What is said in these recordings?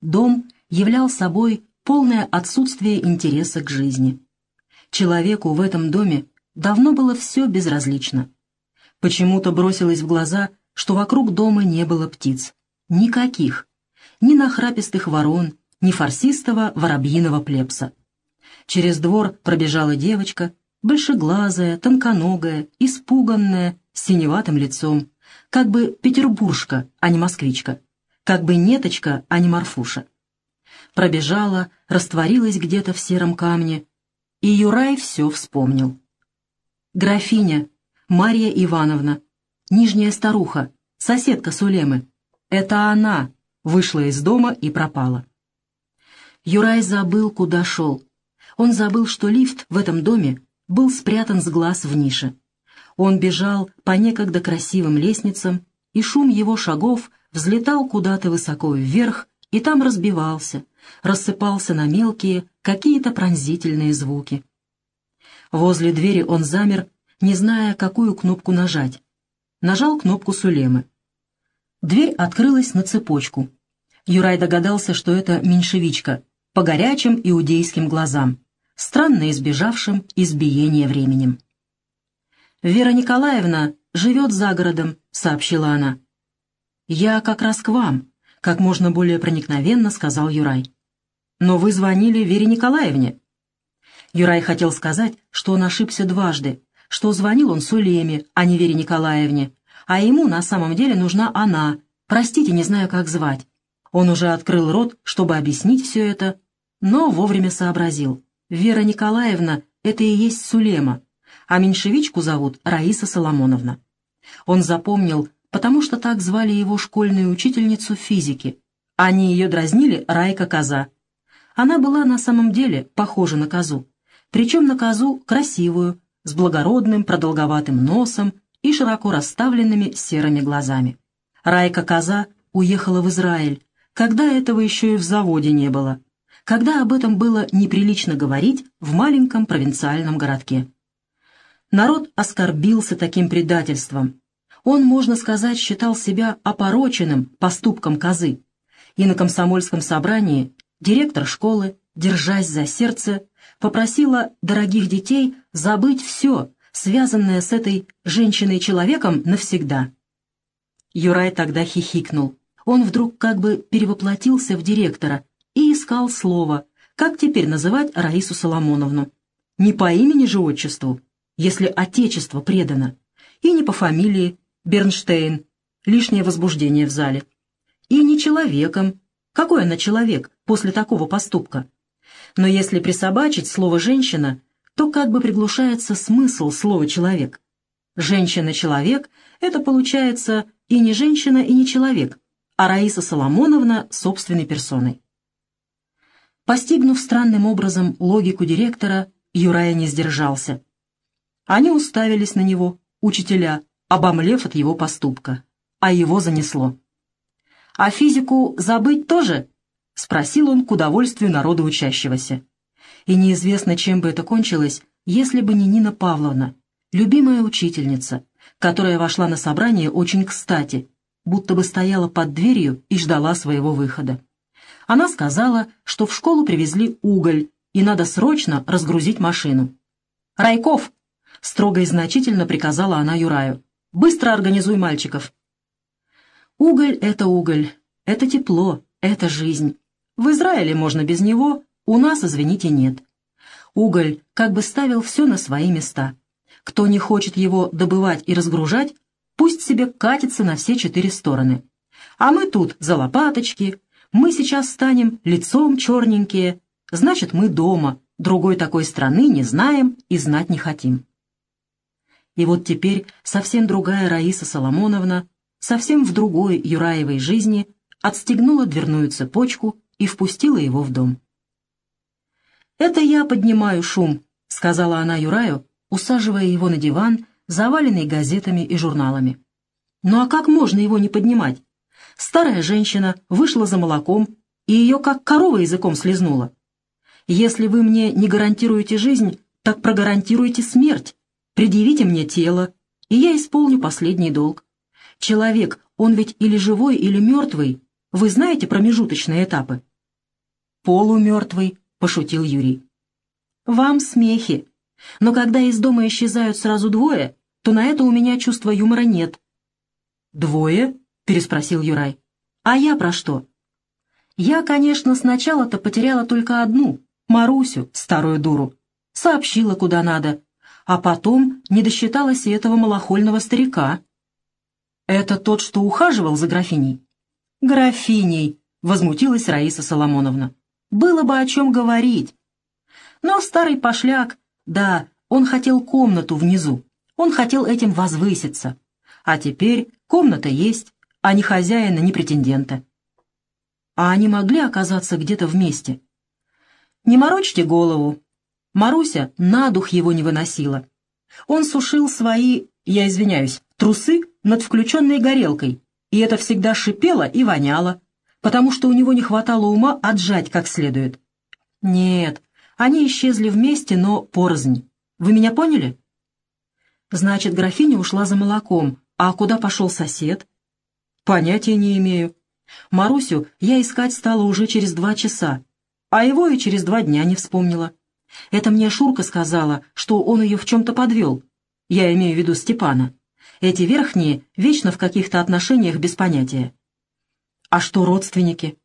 Дом являл собой полное отсутствие интереса к жизни. Человеку в этом доме давно было все безразлично. Почему-то бросилось в глаза, что вокруг дома не было птиц. Никаких. Ни нахрапистых ворон, ни фарсистого воробьиного плепса. Через двор пробежала девочка, большеглазая, тонконогая, испуганная, с синеватым лицом, как бы петербуржка, а не москвичка, как бы неточка, а не морфуша. Пробежала, растворилась где-то в сером камне, и Юрай все вспомнил. Графиня, Марья Ивановна, нижняя старуха, соседка Сулемы. Это она вышла из дома и пропала. Юрай забыл, куда шел. Он забыл, что лифт в этом доме был спрятан с глаз в нише. Он бежал по некогда красивым лестницам, и шум его шагов взлетал куда-то высоко вверх и там разбивался, рассыпался на мелкие, какие-то пронзительные звуки. Возле двери он замер не зная, какую кнопку нажать. Нажал кнопку Сулемы. Дверь открылась на цепочку. Юрай догадался, что это меньшевичка, по горячим иудейским глазам, странно избежавшим избиения временем. «Вера Николаевна живет за городом», — сообщила она. «Я как раз к вам», — как можно более проникновенно сказал Юрай. «Но вы звонили Вере Николаевне». Юрай хотел сказать, что он ошибся дважды, что звонил он Сулеме, а не Вере Николаевне, а ему на самом деле нужна она, простите, не знаю, как звать. Он уже открыл рот, чтобы объяснить все это, но вовремя сообразил. Вера Николаевна — это и есть Сулема, а меньшевичку зовут Раиса Соломоновна. Он запомнил, потому что так звали его школьную учительницу физики. Они ее дразнили Райка Коза. Она была на самом деле похожа на козу, причем на козу красивую, с благородным продолговатым носом и широко расставленными серыми глазами. Райка Коза уехала в Израиль, когда этого еще и в заводе не было, когда об этом было неприлично говорить в маленьком провинциальном городке. Народ оскорбился таким предательством. Он, можно сказать, считал себя опороченным поступком козы. И на комсомольском собрании директор школы, держась за сердце, попросила дорогих детей забыть все, связанное с этой женщиной-человеком навсегда. Юрай тогда хихикнул. Он вдруг как бы перевоплотился в директора и искал слово, как теперь называть Раису Соломоновну. Не по имени же отчеству, если отечество предано, и не по фамилии Бернштейн, лишнее возбуждение в зале, и не человеком. Какой она человек после такого поступка? но если присобачить слово «женщина», то как бы приглушается смысл слова «человек». Женщина-человек — это получается и не женщина, и не человек, а Раиса Соломоновна собственной персоной. Постигнув странным образом логику директора, Юрая не сдержался. Они уставились на него, учителя, обомлев от его поступка, а его занесло. «А физику забыть тоже?» — спросил он к удовольствию народа учащегося. И неизвестно, чем бы это кончилось, если бы не Нина Павловна, любимая учительница, которая вошла на собрание очень кстати, будто бы стояла под дверью и ждала своего выхода. Она сказала, что в школу привезли уголь, и надо срочно разгрузить машину. «Райков!» — строго и значительно приказала она Юраю. «Быстро организуй мальчиков!» Уголь — это уголь, это тепло, это жизнь. В Израиле можно без него, у нас, извините, нет. Уголь как бы ставил все на свои места. Кто не хочет его добывать и разгружать, пусть себе катится на все четыре стороны. А мы тут за лопаточки, мы сейчас станем лицом черненькие, значит, мы дома, другой такой страны не знаем и знать не хотим. И вот теперь совсем другая Раиса Соломоновна, совсем в другой Юраевой жизни, отстегнула дверную цепочку и впустила его в дом. «Это я поднимаю шум», — сказала она Юраю, усаживая его на диван, заваленный газетами и журналами. «Ну а как можно его не поднимать? Старая женщина вышла за молоком, и ее как корова языком слезнула. Если вы мне не гарантируете жизнь, так прогарантируйте смерть, предъявите мне тело, и я исполню последний долг. Человек, он ведь или живой, или мертвый, вы знаете промежуточные этапы?» полумертвый», — пошутил Юрий. «Вам смехи. Но когда из дома исчезают сразу двое, то на это у меня чувства юмора нет». «Двое?» — переспросил Юрай. «А я про что?» «Я, конечно, сначала-то потеряла только одну, Марусю, старую дуру. Сообщила, куда надо, а потом не досчиталась и этого малохольного старика». «Это тот, что ухаживал за графиней?» «Графиней», — возмутилась Раиса Соломоновна. «Было бы о чем говорить». Но старый пошляк, да, он хотел комнату внизу, он хотел этим возвыситься. А теперь комната есть, а ни хозяина, ни претендента. А они могли оказаться где-то вместе? Не морочьте голову. Маруся на дух его не выносила. Он сушил свои, я извиняюсь, трусы над включенной горелкой, и это всегда шипело и воняло, потому что у него не хватало ума отжать как следует. Нет, они исчезли вместе, но порознь. Вы меня поняли? Значит, графиня ушла за молоком, а куда пошел сосед? Понятия не имею. Марусю я искать стала уже через два часа, а его и через два дня не вспомнила. Это мне Шурка сказала, что он ее в чем-то подвел. Я имею в виду Степана. Эти верхние вечно в каких-то отношениях без понятия. А что родственники?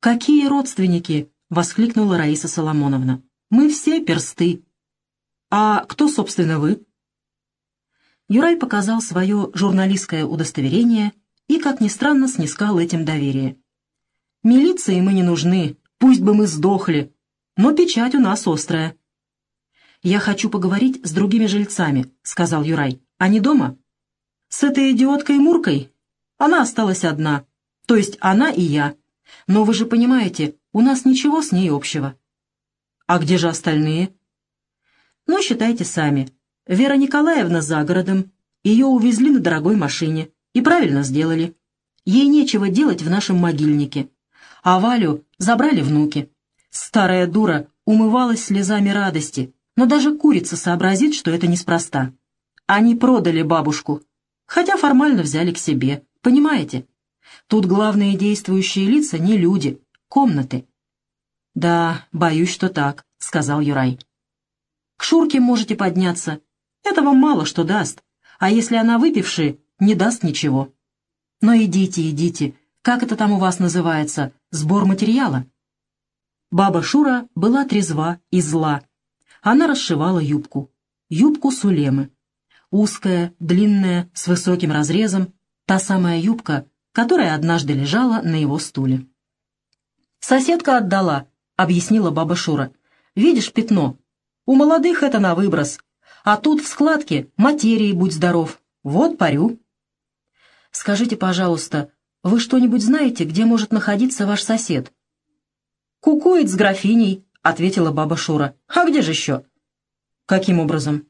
Какие родственники? Воскликнула Раиса Соломоновна. Мы все персты. А кто, собственно, вы? Юрай показал свое журналистское удостоверение и, как ни странно, снискал этим доверие. «Милиции мы не нужны, пусть бы мы сдохли, но печать у нас острая». «Я хочу поговорить с другими жильцами», — сказал Юрай. «Они дома?» «С этой идиоткой Муркой? Она осталась одна. То есть она и я. Но вы же понимаете, у нас ничего с ней общего». «А где же остальные?» «Ну, считайте сами. Вера Николаевна за городом. Ее увезли на дорогой машине. И правильно сделали. Ей нечего делать в нашем могильнике. А Валю забрали внуки. Старая дура умывалась слезами радости, но даже курица сообразит, что это неспроста. Они продали бабушку, хотя формально взяли к себе, понимаете? Тут главные действующие лица не люди, комнаты. «Да, боюсь, что так», — сказал Юрай. «К Шурке можете подняться. Это вам мало что даст. А если она выпившая, не даст ничего. Но идите, идите. Как это там у вас называется? Сбор материала?» Баба Шура была трезва и зла. Она расшивала юбку. Юбку Сулемы. Узкая, длинная, с высоким разрезом. Та самая юбка, которая однажды лежала на его стуле. «Соседка отдала», — объяснила баба Шура. «Видишь пятно? У молодых это на выброс. А тут в складке материи будь здоров. Вот парю». «Скажите, пожалуйста, вы что-нибудь знаете, где может находиться ваш сосед?» «Кукует с графиней», — ответила баба Шура. «А где же еще?» «Каким образом?»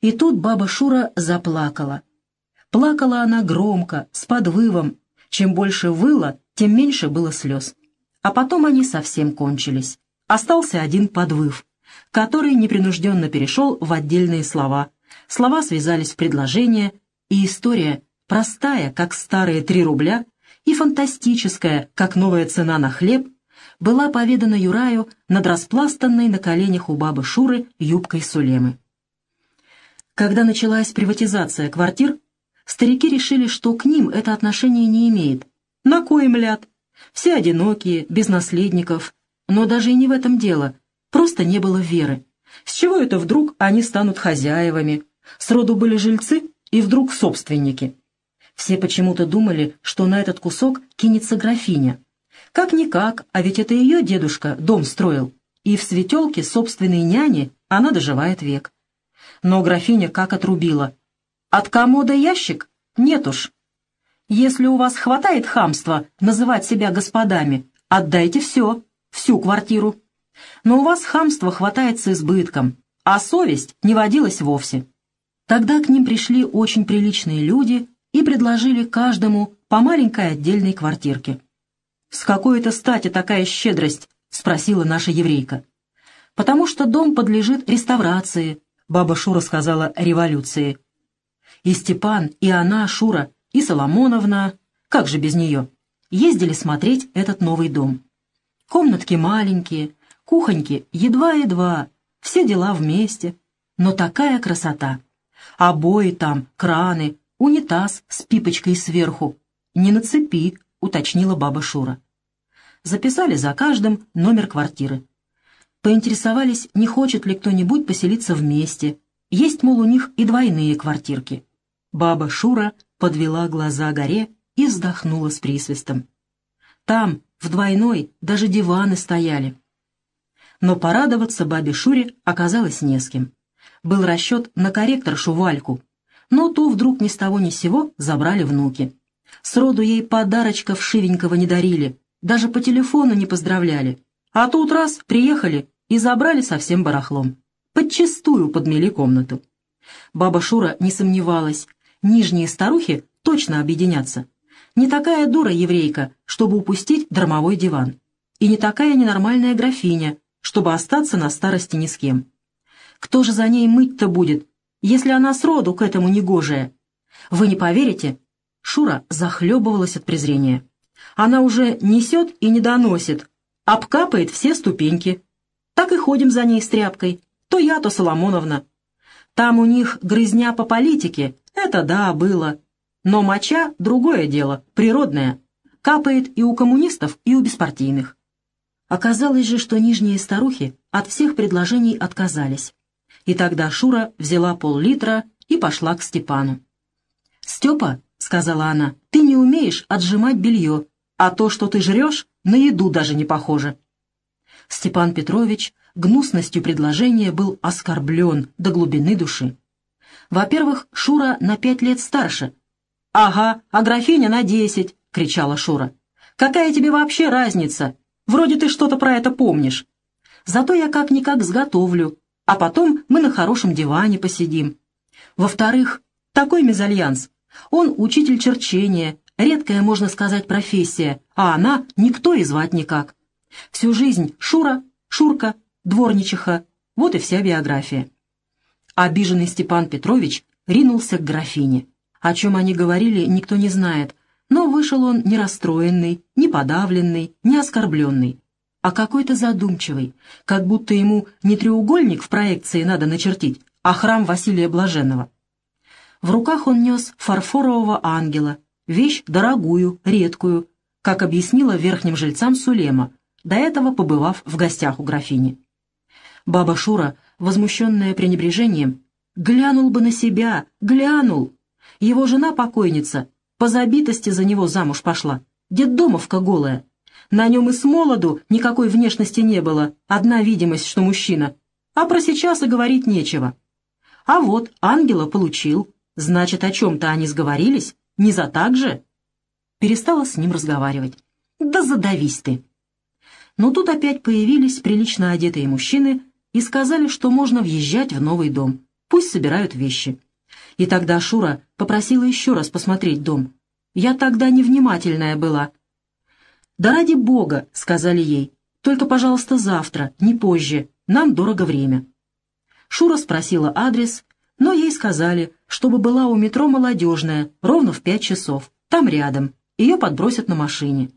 И тут баба Шура заплакала. Плакала она громко, с подвывом. Чем больше выла, тем меньше было слез. А потом они совсем кончились. Остался один подвыв, который непринужденно перешел в отдельные слова. Слова связались в предложение, и история простая, как старые три рубля, и фантастическая, как новая цена на хлеб, была поведана Юраю над распластанной на коленях у бабы Шуры юбкой Сулемы. Когда началась приватизация квартир, старики решили, что к ним это отношение не имеет. На кой им ляд? Все одинокие, без наследников. Но даже и не в этом дело. Просто не было веры. С чего это вдруг они станут хозяевами? Сроду были жильцы и вдруг собственники. Все почему-то думали, что на этот кусок кинется графиня. Как-никак, а ведь это ее дедушка дом строил, и в светелке собственной няни она доживает век. Но графиня как отрубила. От комода ящик? Нет уж. Если у вас хватает хамства называть себя господами, отдайте все, всю квартиру. Но у вас хамства хватает с избытком, а совесть не водилась вовсе. Тогда к ним пришли очень приличные люди и предложили каждому по маленькой отдельной квартирке. «С какой это стати такая щедрость?» — спросила наша еврейка. «Потому что дом подлежит реставрации», — баба Шура сказала революции. И Степан, и она, Шура, и Соломоновна, как же без нее, ездили смотреть этот новый дом. Комнатки маленькие, кухоньки едва-едва, все дела вместе, но такая красота. Обои там, краны, унитаз с пипочкой сверху. Не на цепи, уточнила баба Шура. Записали за каждым номер квартиры. Поинтересовались, не хочет ли кто-нибудь поселиться вместе. Есть, мол, у них и двойные квартирки. Баба Шура подвела глаза горе и вздохнула с присвистом. Там, в двойной, даже диваны стояли. Но порадоваться бабе Шуре оказалось не с кем. Был расчет на корректоршу Вальку, но ту вдруг ни с того ни с сего забрали внуки. Сроду ей подарочков шивенького не дарили, даже по телефону не поздравляли. А тут раз приехали и забрали совсем барахлом. Подчистую подмели комнату. Баба Шура не сомневалась, нижние старухи точно объединятся. Не такая дура еврейка, чтобы упустить дармовой диван. И не такая ненормальная графиня, чтобы остаться на старости ни с кем. Кто же за ней мыть-то будет, если она сроду к этому негожая? Вы не поверите? Шура захлебывалась от презрения. Она уже несет и не доносит, обкапает все ступеньки. Так и ходим за ней с тряпкой, то я, то Соломоновна. Там у них грызня по политике, это да, было. Но моча — другое дело, природное. Капает и у коммунистов, и у беспартийных. Оказалось же, что нижние старухи от всех предложений отказались. И тогда Шура взяла пол-литра и пошла к Степану. «Степа», — сказала она, — «ты не умеешь отжимать белье, а то, что ты жрешь, на еду даже не похоже». Степан Петрович гнусностью предложения был оскорблен до глубины души. Во-первых, Шура на пять лет старше, «Ага, а графиня на десять!» — кричала Шура. «Какая тебе вообще разница? Вроде ты что-то про это помнишь. Зато я как-никак сготовлю, а потом мы на хорошем диване посидим. Во-вторых, такой мезальянс. Он учитель черчения, редкая, можно сказать, профессия, а она никто и звать никак. Всю жизнь Шура, Шурка, дворничиха, вот и вся биография». Обиженный Степан Петрович ринулся к графине. О чем они говорили, никто не знает, но вышел он не расстроенный, не подавленный, не оскорбленный, а какой-то задумчивый, как будто ему не треугольник в проекции надо начертить, а храм Василия Блаженного. В руках он нес фарфорового ангела, вещь дорогую, редкую, как объяснила верхним жильцам Сулема, до этого побывав в гостях у графини. Баба Шура, возмущенная пренебрежением, глянул бы на себя, глянул, его жена-покойница по забитости за него замуж пошла. Детдомовка голая. На нем и с молоду никакой внешности не было, одна видимость, что мужчина. А про сейчас и говорить нечего. А вот ангела получил. Значит, о чем-то они сговорились? Не за так же? Перестала с ним разговаривать. Да задавись ты. Но тут опять появились прилично одетые мужчины и сказали, что можно въезжать в новый дом. Пусть собирают вещи. И тогда Шура попросила еще раз посмотреть дом. Я тогда невнимательная была. «Да ради бога», — сказали ей, — «только, пожалуйста, завтра, не позже, нам дорого время». Шура спросила адрес, но ей сказали, чтобы была у метро «Молодежная» ровно в пять часов, там рядом, ее подбросят на машине.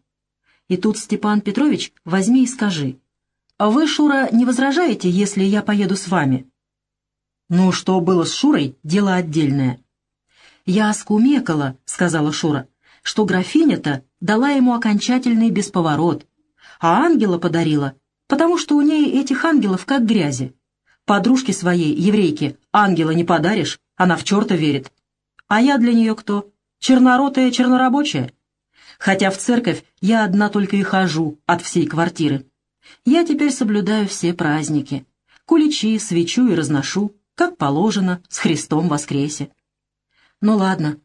И тут, Степан Петрович, возьми и скажи, «А вы, Шура, не возражаете, если я поеду с вами?» Ну, что было с Шурой, дело отдельное. «Я скумекала», — сказала Шура, — «что графиня-то дала ему окончательный бесповорот, а ангела подарила, потому что у ней этих ангелов как грязи. Подружке своей, еврейке, ангела не подаришь, она в черта верит. А я для нее кто? Черноротая чернорабочая? Хотя в церковь я одна только и хожу от всей квартиры. Я теперь соблюдаю все праздники. Куличи, свечу и разношу, как положено, с Христом воскресе. Ну ладно.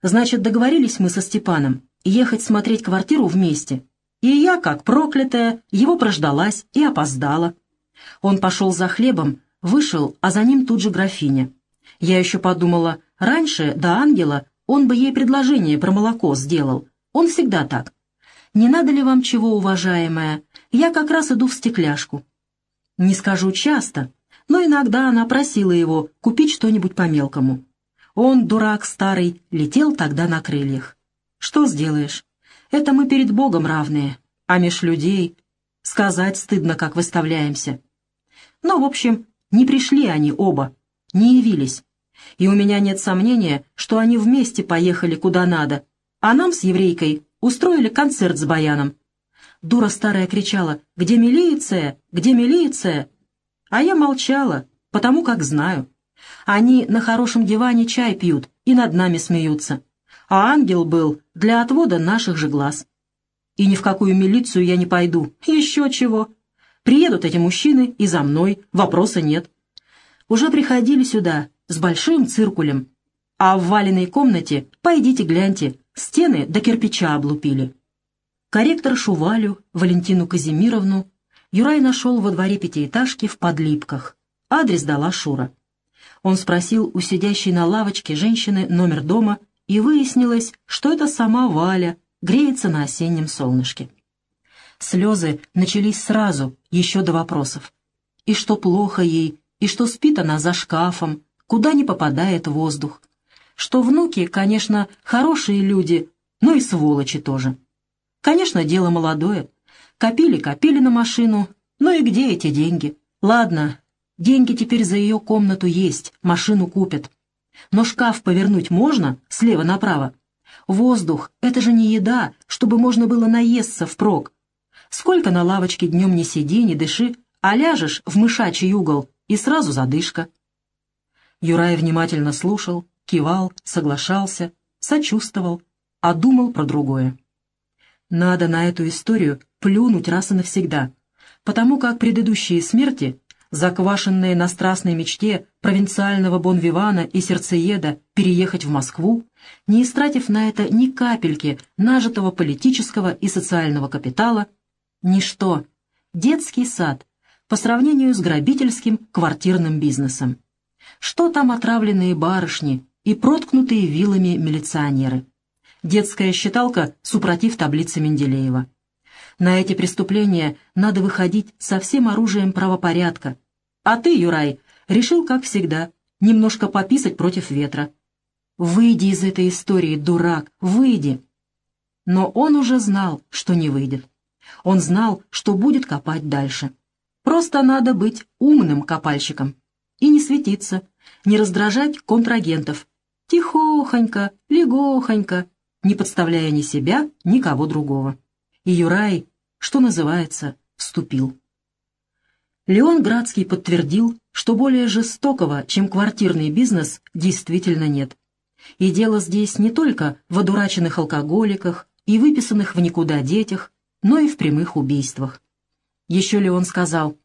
Значит, договорились мы со Степаном ехать смотреть квартиру вместе. И я, как проклятая, его прождалась и опоздала. Он пошел за хлебом, вышел, а за ним тут же графиня. Я еще подумала, раньше, до ангела, он бы ей предложение про молоко сделал. Он всегда так. Не надо ли вам чего, уважаемая? Я как раз иду в стекляшку. Не скажу часто, но иногда она просила его купить что-нибудь по-мелкому. Он, дурак старый, летел тогда на крыльях. Что сделаешь? Это мы перед Богом равные, а меж людей... Сказать стыдно, как выставляемся. Но, в общем, не пришли они оба, не явились. И у меня нет сомнения, что они вместе поехали куда надо, а нам с еврейкой устроили концерт с баяном. Дура старая кричала «Где милиция? Где милиция?» А я молчала, потому как знаю. Они на хорошем диване чай пьют и над нами смеются. А ангел был для отвода наших же глаз. И ни в какую милицию я не пойду. Еще чего. Приедут эти мужчины и за мной, вопроса нет. Уже приходили сюда с большим циркулем. А в валенной комнате, пойдите гляньте, стены до кирпича облупили. Корректор Шувалю, Валентину Казимировну, Юрай нашел во дворе пятиэтажки в Подлипках. Адрес дала Шура. Он спросил у сидящей на лавочке женщины номер дома, и выяснилось, что это сама Валя, греется на осеннем солнышке. Слезы начались сразу, еще до вопросов. И что плохо ей, и что спит она за шкафом, куда не попадает воздух. Что внуки, конечно, хорошие люди, но и сволочи тоже. Конечно, дело молодое. Копили-копили на машину, но и где эти деньги? Ладно, деньги теперь за ее комнату есть, машину купят. Но шкаф повернуть можно слева направо? Воздух — это же не еда, чтобы можно было наесться впрок. Сколько на лавочке днем не сиди, не дыши, а ляжешь в мышачий угол, и сразу задышка. Юрай внимательно слушал, кивал, соглашался, сочувствовал, а думал про другое. Надо на эту историю плюнуть раз и навсегда, потому как предыдущие смерти заквашенные на страстной мечте провинциального бонвивана и сердцееда переехать в Москву, не истратив на это ни капельки нажитого политического и социального капитала, ничто, детский сад по сравнению с грабительским квартирным бизнесом. Что там отравленные барышни и проткнутые вилами милиционеры? Детская считалка супротив таблицы Менделеева. На эти преступления надо выходить со всем оружием правопорядка, а ты, Юрай, решил, как всегда, немножко пописать против ветра. Выйди из этой истории, дурак, выйди. Но он уже знал, что не выйдет. Он знал, что будет копать дальше. Просто надо быть умным копальщиком. И не светиться, не раздражать контрагентов. Тихохонько, легохонько, не подставляя ни себя, ни кого другого. И Юрай, что называется, вступил. Леон Градский подтвердил, что более жестокого, чем квартирный бизнес, действительно нет. И дело здесь не только в одураченных алкоголиках и выписанных в никуда детях, но и в прямых убийствах. Еще Леон сказал,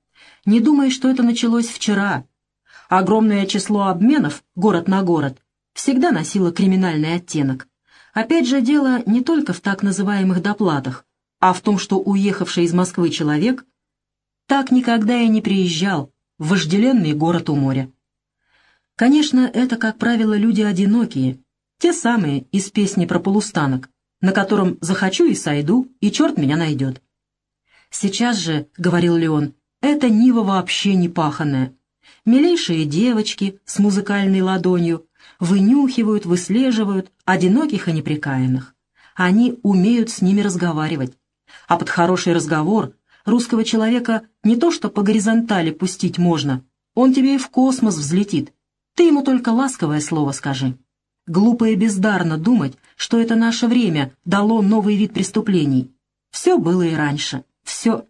«Не думай, что это началось вчера. Огромное число обменов, город на город, всегда носило криминальный оттенок. Опять же, дело не только в так называемых доплатах, а в том, что уехавший из Москвы человек так никогда и не приезжал в вожделенный город у моря. Конечно, это, как правило, люди одинокие, те самые из песни про полустанок, на котором «захочу и сойду, и черт меня найдет». «Сейчас же», — говорил Леон, — «это Нива вообще не паханная. Милейшие девочки с музыкальной ладонью вынюхивают, выслеживают одиноких и неприкаянных. Они умеют с ними разговаривать. А под хороший разговор Русского человека не то что по горизонтали пустить можно, он тебе и в космос взлетит. Ты ему только ласковое слово скажи. Глупо и бездарно думать, что это наше время дало новый вид преступлений. Все было и раньше, все.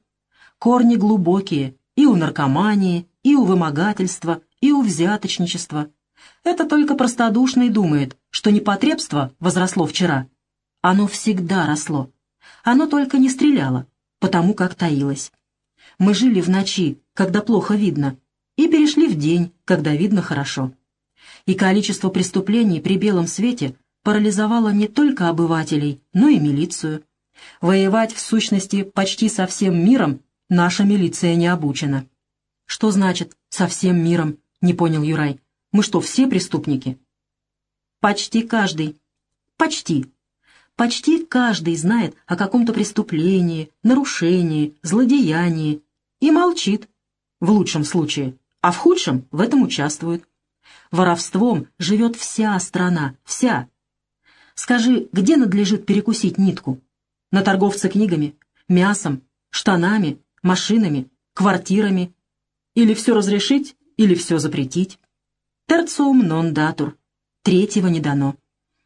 Корни глубокие и у наркомании, и у вымогательства, и у взяточничества. Это только простодушный думает, что непотребство возросло вчера. Оно всегда росло. Оно только не стреляло, потому как таилась. Мы жили в ночи, когда плохо видно, и перешли в день, когда видно хорошо. И количество преступлений при белом свете парализовало не только обывателей, но и милицию. Воевать, в сущности, почти со всем миром наша милиция не обучена. «Что значит «со всем миром»?» — не понял Юрай. «Мы что, все преступники?» «Почти каждый». «Почти», Почти каждый знает о каком-то преступлении, нарушении, злодеянии и молчит, в лучшем случае, а в худшем в этом участвует. Воровством живет вся страна, вся. Скажи, где надлежит перекусить нитку? На торговца книгами, мясом, штанами, машинами, квартирами. Или все разрешить, или все запретить. Терциум нон датур. Третьего не дано.